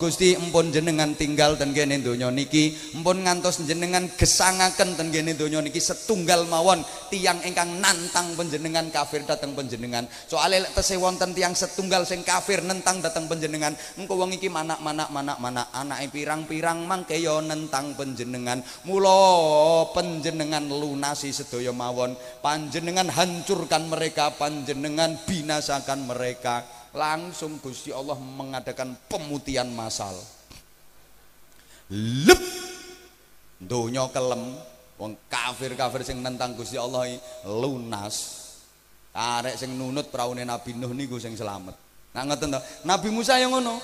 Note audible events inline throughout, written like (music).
Gusti empun jenengan tinggal ten kene donya niki. Empun ngantos jenengan gesangaken ten kene donya niki setunggal mawon tiang ingkang nantang panjenengan kafir dateng panjenengan. Soalé lek tesih wonten tiang setunggal sing kafir nentang dateng panjenengan engko wong iki manak-manak manak-manak. Anake pirang-pirang mangke ya nentang panjenengan. Mula panjenengan lunasi sedaya mawon. Panjenengan hancurkan mereka panjenengan binasakan mereka langsung Gusti Allah mengadakan pemutihan massal. Lep! Donya kelem wong kafir-kafir sing nentang Gusti Allah lunas. Arek sing nunut praune Nabi Nuh niku sing selamat. Nah ngoten Nabi Musa yang ngono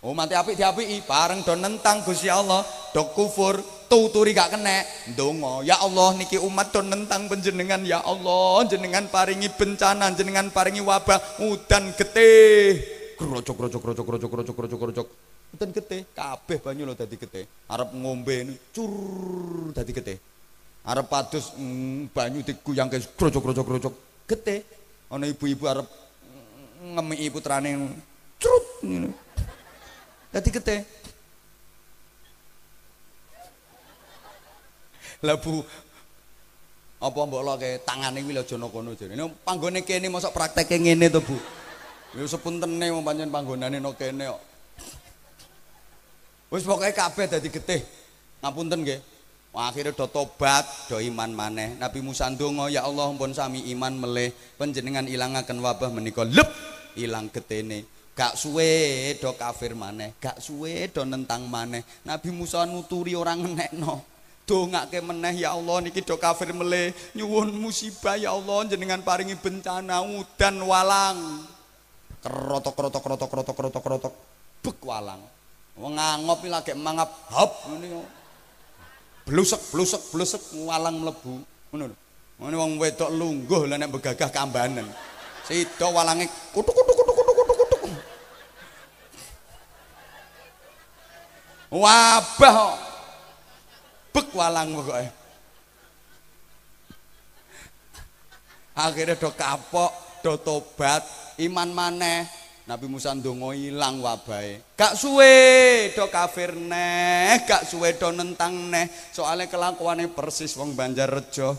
oh mati apik diapiki bareng do nentang Gusti Allah do kufur tuturi gak kena. Dongo ya Allah niki umat don nentang penjenengan ya Allah jenengan paringi bencana jenengan paringi wabah. Udan getih. Krocok krocok krocok krocok krocok krocok krocok udan getih. Kabeh banyu lo dadi getih. Arep ngombe cur dadi getih. Arep padus mm, banyu diguyang ke krocok krocok krocok getih. Ana ibu-ibu arep ngemi putrane crut ngene. Dadi getih Lah Bu apa mbok loke tangane kuwi aja kono. Nek panggone kene mosok prakteke ngene to Bu. Ya sepuntene wong pancen panggonane no kene kok. Wis pokoke kabeh dadi getih. Ngapunten nggih. Akhirnya do tobat, do iman maneh. Nabi Musa ndonga, ya Allah pun sami iman meleh panjenengan ilangaken wabah menika lep ilang getene. Gak suwe do kafir maneh, gak suwe do nentang maneh. Nabi Musa nuturi orang ngenekno. Dongake meneh ya Allah niki do kafir meleh nyuwun musibah ya Allah jenengan paringi bencana udan walang. Kerotok kerotok kerotok kerotok kerotok kerotok. Bek walang. Ngangop lagi mangap hop ngene blusek blusek blusek walang mlebu. Ngono ngene wong wedok lungguh nek begagah kambanen. Sida walange kutuk kutuk kutuk kutuk kutuk kutuk. Wabah bek walang pokoke akhirnya do kapok do tobat iman maneh. Nabi Musa ndonga ilang wabahe. Gak suwe do kafir neh gak suwe do nentang neh. Soalnya kelakuannya persis wong Banjarrejo.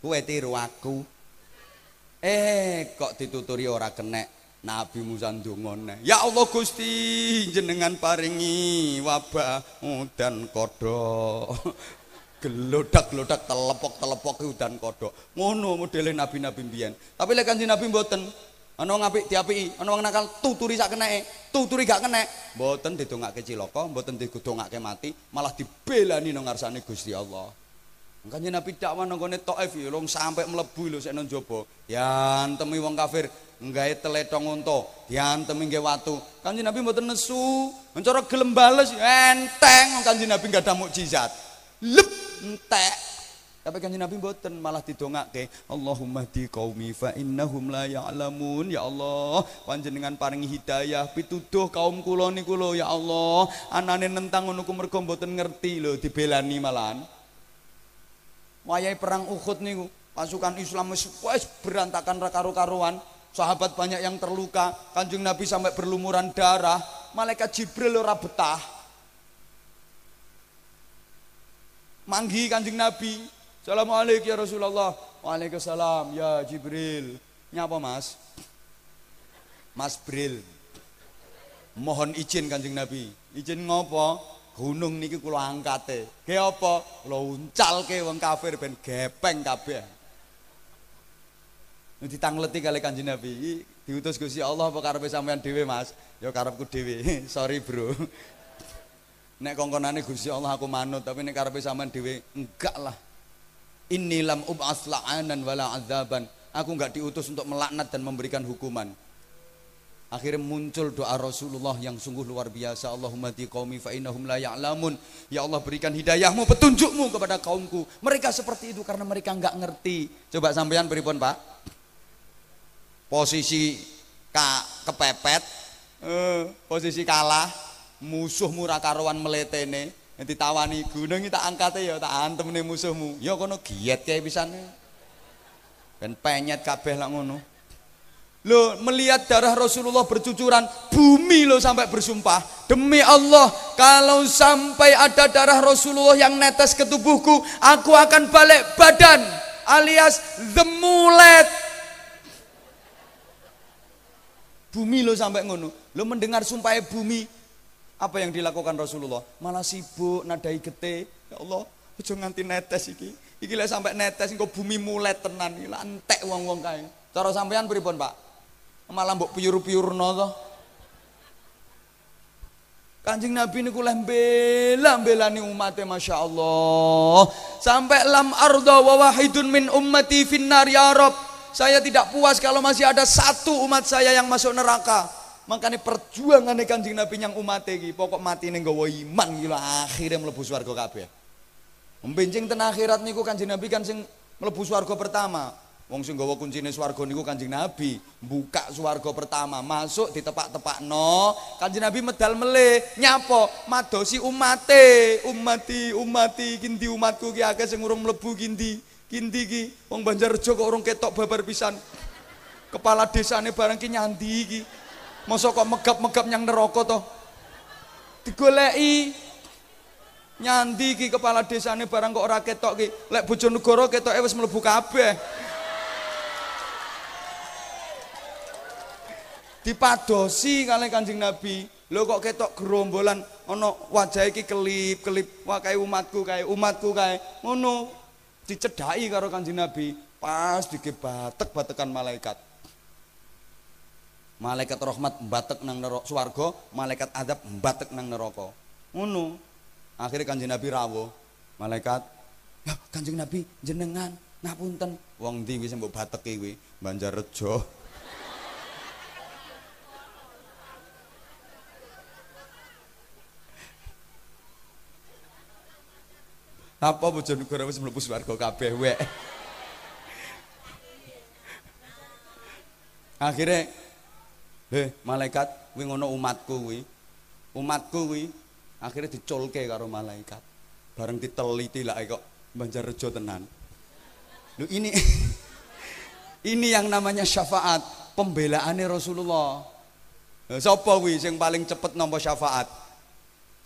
Kue tiru aku Eh kok dituturi ora kenek Nabi Musa ndongone. Ya Allah Gusti, jenengan paringi wabah udan kodok. Gelodak-gelodak telepok-telepok udan kodok. Ngono modele nabi-nabi mbiyen. Tapi lek kanjeng Nabi mboten. Ana wong apik diapiki, ana wong nakal tuturi sak keneke, tuturi gak kenek. Mboten didongake cilaka, mboten digudongake mati, malah dibelani nang ngarsane Gusti Allah. Kanjeng Nabi dakwah nang gone Thaif ya long sampai mlebu lho sik nang jaba. Diantemi wong kafir nggawe teletong unta, diantemi nggawe watu. Kanjeng Nabi mboten nesu, mencara gelem bales enteng Kanjeng Nabi enggak ada mukjizat. Lep entek. Tapi kanjeng Nabi mboten malah didongake, Allahumma di qaumi fa innahum la ya'lamun. Ya Allah, panjenengan paringi hidayah pituduh kaum kula niku lho ya Allah. Anane nentang ngono ku mergo mboten ngerti lho dibelani malahan. Wayai perang Uhud niku, pasukan Islam wis berantakan karu-karuan. Sahabat banyak yang terluka, Kanjeng Nabi sampai berlumuran darah, malaikat Jibril ora betah. Manggi Kanjeng Nabi, Assalamualaikum ya Rasulullah. Waalaikumsalam ya Jibril. Nyapa Mas? Mas Bril. Mohon izin Kanjeng Nabi. Izin ngopo? Gunung niki kula angkate. Ge apa? Kula uncalke wong kafir ben gepeng kabeh. Ditangleti kali Kanjeng Nabi. Diutus Gusti Allah apa karepe sampean dhewe, Mas? Ya karepku dhewe. (laughs) Sorry, Bro. (laughs) Nek kongkonane Gusti Allah aku manut, tapi nek karepe sampean dhewe enggak lah. Inilam ub'as la'anan wala azaban. Aku enggak diutus untuk melaknat dan memberikan hukuman. Akhirnya muncul doa Rasulullah yang sungguh luar biasa. Allahumma di qaumi fa innahum la ya'lamun. Ya Allah berikan hidayahmu, petunjukmu kepada kaumku. Mereka seperti itu karena mereka enggak ngerti. Coba sampean pripun, Pak? Posisi ka, kepepet, eh, posisi kalah, musuh murah karuan meletene, ditawani gunung tak angkat ya tak antem nih musuhmu. Ya kono giat kayak pisan. Ben penyet kabeh lah ngono. Lo melihat darah Rasulullah bercucuran, bumi lo sampai bersumpah. Demi Allah, kalau sampai ada darah Rasulullah yang netes ke tubuhku, aku akan balik badan alias the mulet. Bumi lo sampai ngono. Lo mendengar sumpah bumi, apa yang dilakukan Rasulullah? Malah sibuk nadai gete. Ya Allah, ojo nganti netes iki. Iki lek sampai netes engko bumi mulet tenan iki entek wong-wong kae. Cara sampean pripun, Pak? Malah mbok piyur-piyurno to. Kanjeng Nabi niku leh bela belani umatnya Masya Allah. Sampai lam arda wa wahidun min ummati finnar ya Rob. Saya tidak puas kalau masih ada satu umat saya yang masuk neraka. Makanya perjuangan kanjeng Nabi yang umatnya iki Pokok mati nih gawa iman gila Akhirnya melebu suarga kabeh. Membenjing ten akhirat niku kanjeng Nabi kan sing melebu suarga pertama Wong sing gawa kuncine swarga niku Kanjeng Nabi, buka swarga pertama, masuk di tepak no. Kanjeng Nabi medal mele, nyapo, madosi umate, umati, umati, kinti umatku ki akeh sing urung mlebu kinti. Kinti ki wong Banjarjo kok urung ketok babar pisan. Kepala desane barang ki nyandi iki. Mosok kok megap-megap nyang neraka to? Digoleki nyandi ki kepala desane barang kok ora ketok ki. Lek Bojonegoro ketoke wis mlebu kabeh. Dipadosi kali Kanjeng Nabi. Lho kok ketok gerombolan ana wajah iki kelip-kelip, wah kae umatku kae, umatku kae. Ngono dicedhaki karo Kanjeng Nabi, pas digebatek-batekan malaikat. Malaikat rahmat batek nang neraka swarga, malaikat adab batek nang neraka. Ngono. Akhirnya Kanjeng Nabi rawuh. Malaikat, "Ya, Kanjeng Nabi jenengan ngapunten." Wong ndi wis mbok bateki kuwi? Banjarrejo. Apa Bojonegoro wis mlebu swarga kabeh wek. Akhirnya, eh malaikat kuwi ngono umatku kuwi. Umatku kuwi akhirnya diculke karo malaikat. Bareng diteliti lah kok Banjarrejo tenan. Lu ini (laughs) ini yang namanya syafaat, pembelaane Rasulullah. Sapa kuwi sing paling cepet nampa syafaat?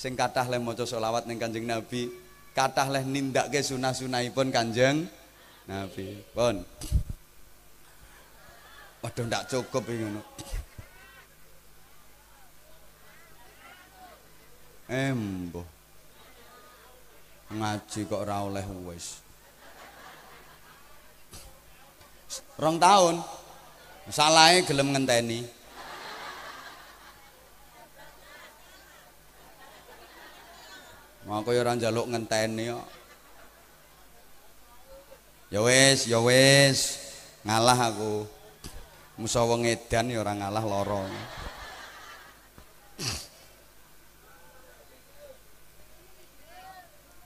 Sing kathah le maca selawat ning Kanjeng Nabi, kathah leh nindakke sunah-sunahipun Kanjeng Nabi. Pun. Waduh ndak cukup iki ngono. Embo. Ngaji kok ora oleh wis. Rong tahun. Salahe gelem ngenteni. Maka ya ora njaluk ngenteni kok. Ya wis, ya wis. Ngalah aku. Musa wong edan ya ora ngalah lara.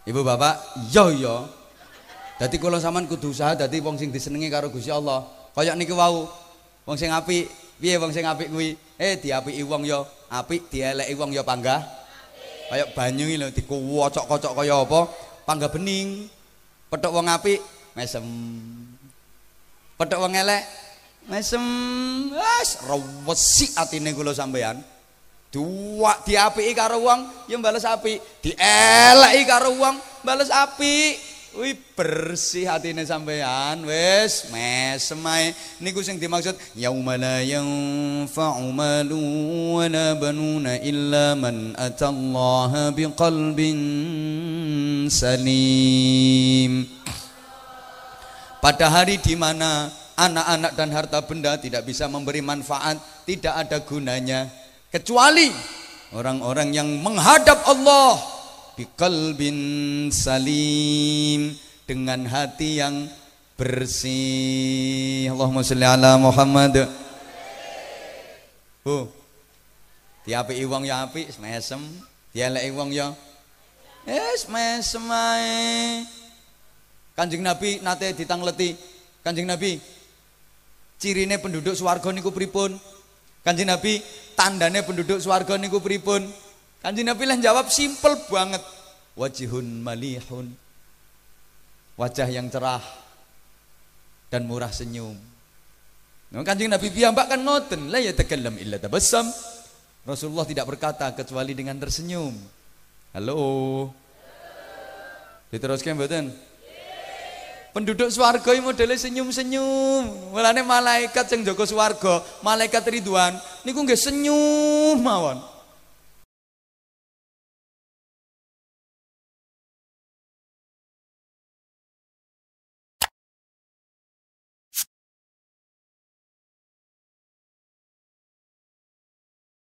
Ibu bapak, yo yo. Dadi kula sampean kudu usaha dadi wong sing disenengi karo Gusti Allah. Kaya niki wau. Wong sing apik, piye wong sing apik kuwi? Eh diapiki wong yo apik, dieleki wong yo panggah. Kayak banyu iki lho dikuwocok-kocok kaya apa? Pangga bening. Petuk wong apik mesem. Petuk wong elek mesem. Wis rewesi atine kula sampean dua diapiki karo wong ya bales apik. Dieleki karo wong bales apik Wih bersih hatine sampean wis mesem ae. Niku sing dimaksud yauma la yanfa'u malu wa la banuna illa man atallaha biqalbin salim. Pada hari di mana anak-anak dan harta benda tidak bisa memberi manfaat, tidak ada gunanya. Kecuali orang-orang yang menghadap Allah biqalbin salim. Dengan hati yang bersih. Allahumma sholli ala Muhammad. Oh diapi wong ya apik mesem dieleki wong ya wis mesem ae. Kanjeng Nabi nate ditangleti. Kanjeng Nabi cirine penduduk swarga niku pripun? Kanjeng Nabi tandane penduduk swarga niku pripun Kanjeng Nabi lah jawab simpel banget. Wajihun malihun. Wajah yang cerah. dan murah senyum. Nah, kanjeng Nabi piyambak kan ngoten, la yatakallam illa tabassam. Rasulullah tidak berkata kecuali dengan tersenyum. Halo. Diteruskan mboten? Penduduk swarga modele senyum-senyum. Mulane malaikat sing jaga swarga, malaikat Ridwan niku nggih senyum mawon.